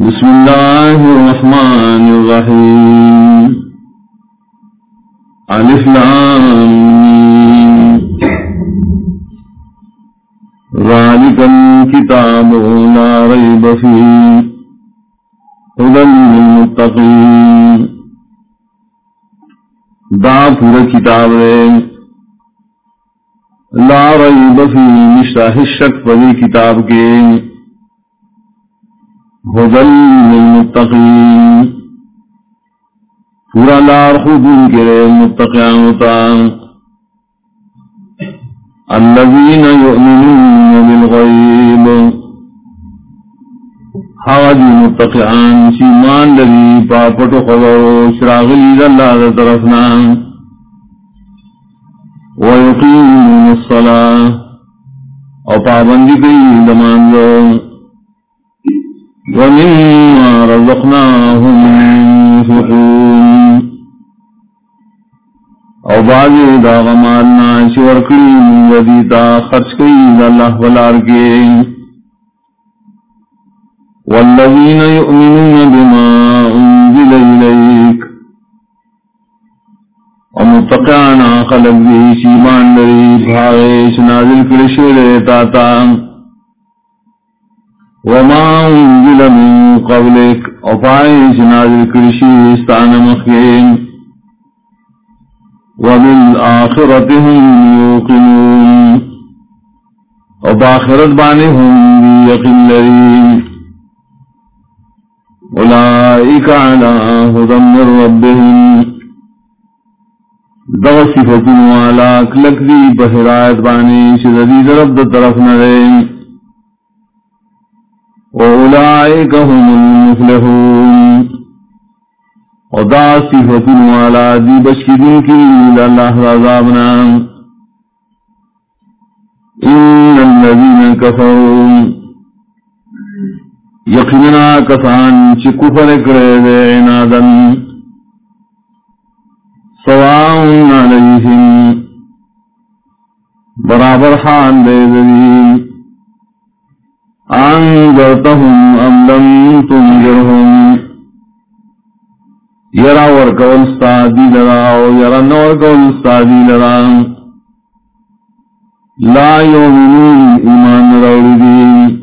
بسم الله الرحمن الرحيم ألف ذلك الكتاب لا ريب فيه هدى للمتقين دا پورا کتاب ہے. لا ریب فی مشتاح الشک پدی کتاب کے. ہدل للمتقین پورا لار خود ان کے متقیان ہوتا حاجی ہاں متقیان سیمان لذی پاپٹ خبر شراغلی اللہ طرفنا. ویقیمون الصلاة. او پابندی کئی دمان دو ومما رزقناهم ينفقون او بعضی دا غمالنا شور کریم ودیتا خرچ کئی اللہ والار کے والذین یؤمنون بما انزل الیک ومتقعنا خلق دی شیمان لری بھائی شنازل کرشو تاتا وما انزل من قبلك وفائش نازل كرشي استعن مخين وبالآخرة هم يوقنون وبآخرت بانهم بيقن لرين أولئك على هدى من ربهم دغ صفتن والا کلک دی بہرایت بانی شدید رب طرف نرین وَأُولَئِكَ هُمُ الْمُفْلِحُونَ وَدَا صِفَةٌ وَعَلَى دِي بَشْكِدٍ كِلِّ اللَّهِ رَضَابْنَا إِنَّ الَّذِينَ كَفَرُوا يَقِنَا كَفَانِ چِكُفَرِ كَرَيْدَ عِنَادًا سَوَاءٌ عَلَيْهِمْ برابر حال دے دلیل انذرتهم ام لم تنذرهم؟ يرى ورقول استادي لرا ويرى نورقول استادي لرا. لا يؤمنون ايمان روردين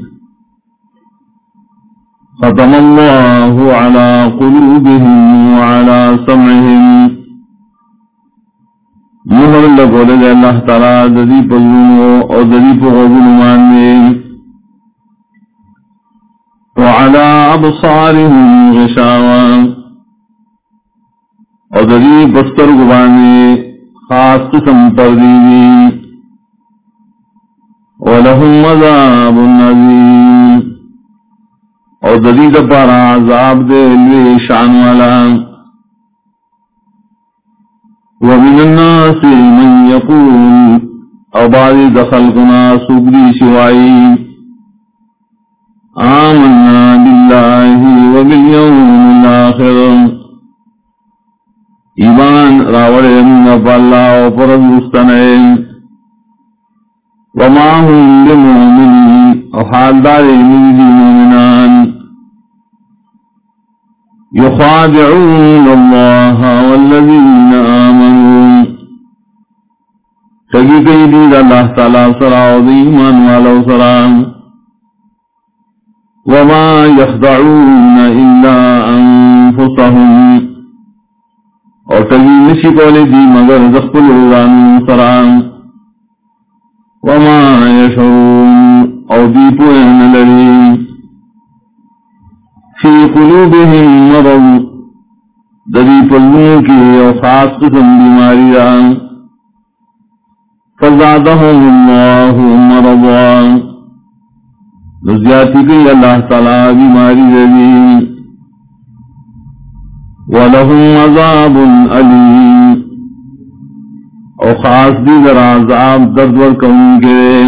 ختم الله على قلوبهم وعلى سمعهم. مہر لگو لگے اللہ تعالی ددی پلو اور ددی پغبن ماننے وعلى أبصارهم غشاوة. ودري بستر قباني خاص قسم ترديدي ولهم مذاب نذير ودري دبار عذاب دي شان والا. ومن الناس من يقول أبعد دخلقنا سبري شوائي آمنا بالله وباليوم الآخر. ایمان راوڑے من فاللہ و فرد وما هم لمؤمنین او حال دارے من دی مومنان. يخادعون الله والذين آمنوا. تجي كيدي الله تعالى سرعوا ذي من ولو سرعوا وما يخضعون إلا أنفسهم. اور تجی نشی قولی دی مگر زخل الران سران. وما يشعرون او دی پوین لری فی قلوبهم مرض. دری پلنوں کی او خاص قسم بیماری ران فزادهم اللہ مرضان نزیاتی کی اللہ تعالی بیماری ربی ولہم عذاب علیم او خاص دی در عذاب درد ورکن کے۔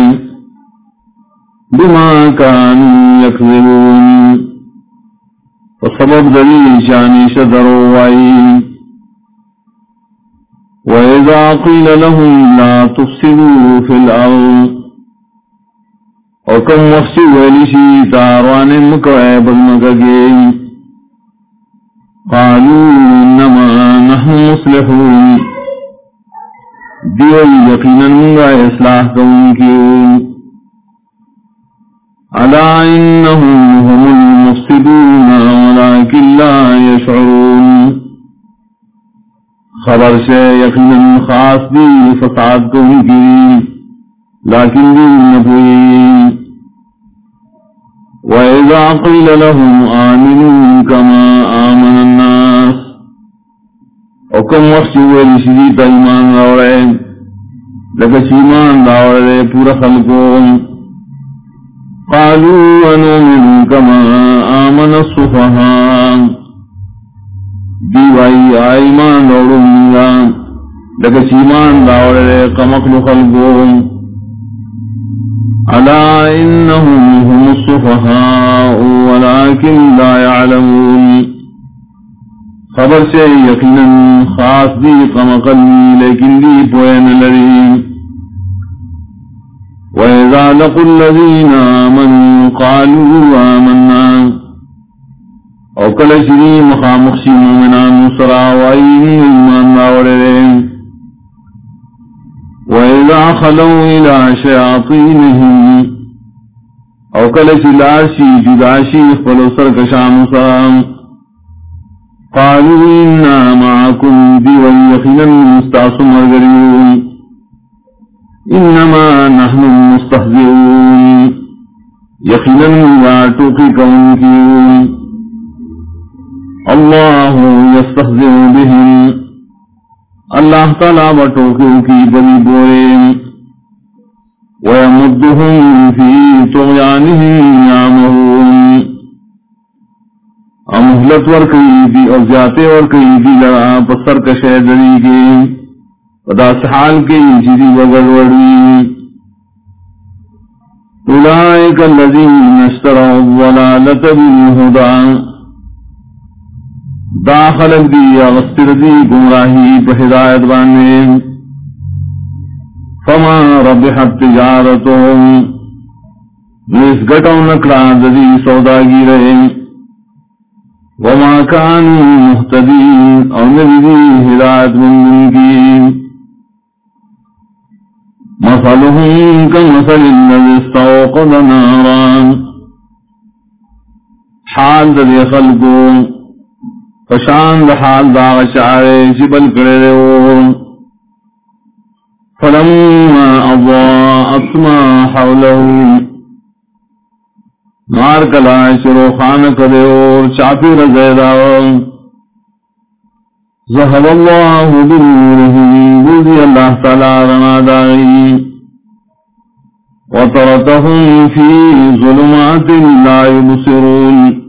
بما کانو یکذبون وسبب دلیل شانی شدرو وائی وَإِذَا قِيلَ لَهُمْ لَا تُفْسِدُوا فِي الْأَرْضِ۔ اور کم مخصی ویلی شی تاروان مکوئے بزمکگی قالو انما نحن مصلحون. دیو یقینا منگا اصلاح کون کیو علا انہم هم المفسدون، ولیکن لا یشعرون. خبر سے یقینا خاص دی فساد کون کی لیکن دی نبوئی وَإِذَا قِيلَ لَهُمْ آمِنُوا كَمَا آمَنَ النَّاسِ. وَكَمْ وَحْشُوا لِشِدِيتَ إِيمَانَ دَوْرَئِ لَكَ شِيمَانَ دَوْرَئِ پورا خلقون. قَالُوا وَنُؤْمِنُوا كَمَا آمَنَ الصُّفَهَاءُ دیوائی آئیمان دوروں لکہ شیمان داورے کمکل خلقون. ألا إنهم هم الصفهاء ولكن لا يعلمون. خبر سے یقینا خاص دی قم لیکن دی پوین لریم وَإِذَا لَقُوا الَّذِينَ آمَنُوا قَالُوا آمَنَّا. او کل شری مخامخشی مومنان سرا وعین ایمان باورے وَإِذَا خَلَوْا إِلَى شَيَاطِينِهِمْ او کل چلاشی جداشی، خپل سرکشان سام قالوا إنا معكم بي ويخنا مستعص مرغريون إنما نحن مستهزئون يخنا واتوقي كونكيون الله يستهزئ بهم. اللہ تعالیٰ بٹوکوں کی بلی بورے وَيَمُدُّهُمْ فِي طُغْيَانِهِمْ يَعْمَهُونَ۔ امہلت ورکی دی اور جاتے ورکی دی لڑا پسر کشے دری کے۔ پدا سحال کے جدی وغل وڑی۔ اولائک اللذین اشتروا الضلالت بالہدان داخل دی اغسطر دی گمراہی پہ ہدایت بانے۔ فما ربحت تجارتهم۔ نیس گٹو نکلا دی سوداگی رہے۔ وما کانو محتدین او نبی دی ہدایت بندن کی۔ مثلهم كمثل الذي استوقد نارا حال دی خلقون فشان حال داغ چارے جبل کرے رہو فلما اضاءت ما حوله۔ مار کلا شروع خان کرے اور چاپی رزیدہ ذهب الله بنورهم بذي الله تعالى رنا داغي وترتهم في ظلمات لا يبصرون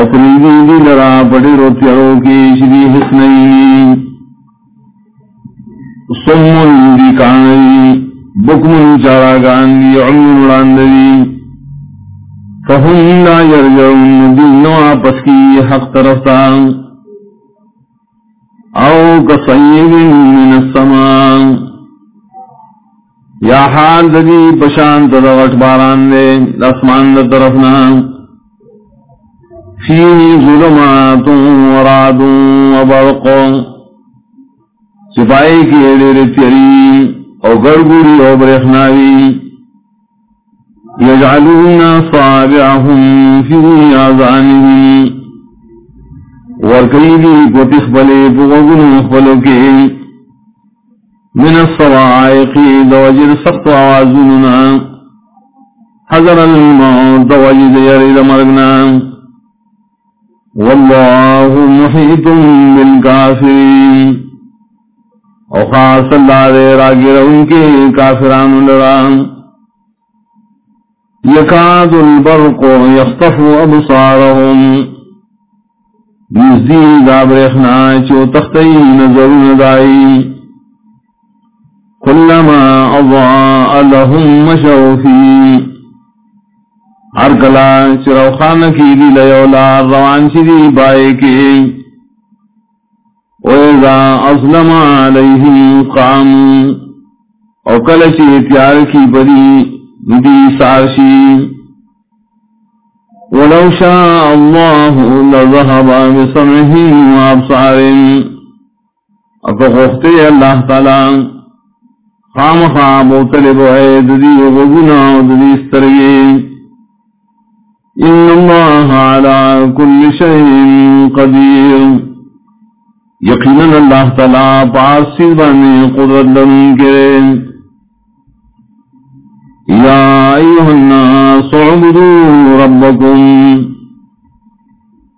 اپریدی دی لرا پڑی کی سمون دی چارا گاندی عمون راندی فهم لا یرجعون دی پس کی حق طرفتا او کسیب من السمان یا حال دی پشانت دوٹ باران دے لاسمان دا طرفنا فيه ظلمات ورعد وبرق سپائی کی ایڈیر تیری او گرگوری او برخناوی یجعلون صابعهم فی آزانهم کو تخبلے مخبلو کے من دوجر سخت آوازننا حضر الموت دوجر یرد مرگنا واللہ محیط بالکافرین۔ او خاص اللہ دے کے کافران لران۔ یکاد البرق یخطف ابصارهم چو تختی نظر ندائی کلما اضاء لهم مشوفی ہر کلا چرو خان کی دی لیولا روان شدی بائے کے ویزا اسلم علیہم قام، او کلچی اتیار کی پدی ندی سارشی ولو شاء الله لذهب بسمعهم وابصارهم افغفت الله تعالى خام خام وطلب عید دی وغنا دی ان اللہ على كل شيء قدیر یقینا اللہ تعالی پارسی بانی قدرت لن کرے یا ایوہ الناس عبدو ربکم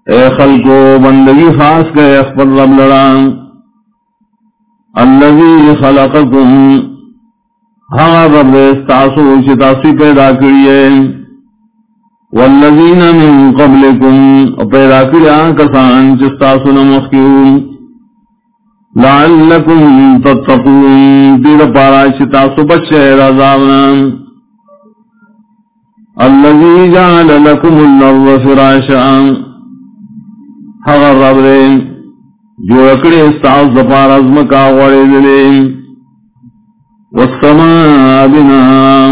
اے خلقو بندگی خاص گئے اخبر رب لڑان اللذی خلقکم ہاں رب استاسو چتاسی پیدا کریے والذین من قبلکم پیدا کریا کسان چستاسو نمخیون لعلکم تتقون دیر پارا چتاسو بچے رضاونا اللذی جعل لکم الارض فراشا. ہاں رب جو اکڑے استاس دپار ازمکا غوڑے دلیں والسماء بناء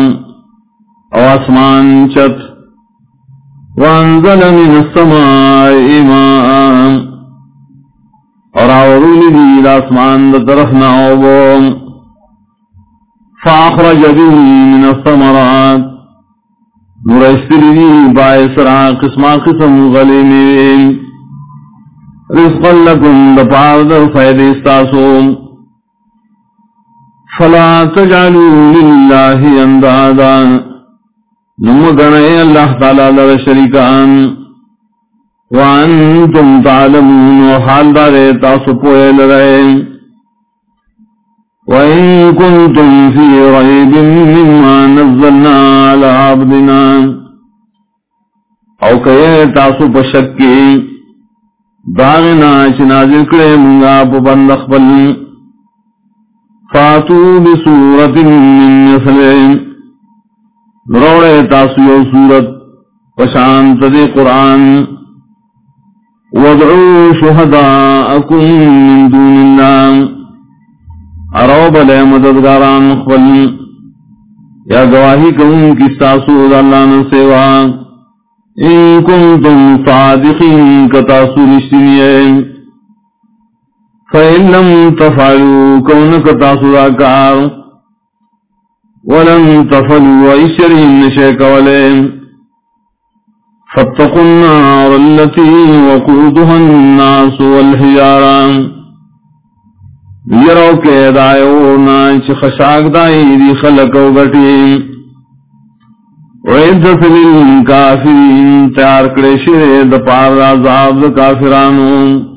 واسمان چت. وانزل من السماء ماء. اور آورول دی الاسمان درخنا عبوم فاخرج به من الثمرات. نرشتر دی باعثرا قسما قسم غلیم رزقا لکم دپار در فید استاسوم. فلا تجعلوا لله اندادا نمگنے اللہ تعالی لر شرکان وانتم تعلمون وحال دارے تاسو پوئے لرے وإن كنتم في ريب مما نزلنا على عبدنا۔ او کئے تاسو پشکی داغنا چنازل کرے منگا پو بندخ بلن فاتو بسورت من مثلین روڑے تاسیو سورت پشانت دے قرآن. وادعو شہداءکم من دون اللہ ارو بلے مددگاران مخبل یا گواہی کون کی ساسو اللہ نے سیوا. ان کنتم صادقین کتاسو نشتنیئے فَإِن لَمْ تَفْعَلُوا كَوْنَكَ تَاسُرَا كَارُ وَلَمْ تَفْعَلُوا وَإِشَرِهِمْ نَشَيْكَ وَلَيْمْ. فَاتَّقُوا النَّارَ الَّتِي وَقُودُهَا النَّاسُ وَالْحِجَارَانِ لیرو کے دائیو نائچ خشاک دائی دی خلق و گٹی وعدت للکافرین تیار کرے شرے دپار عذاب دا کافرانوں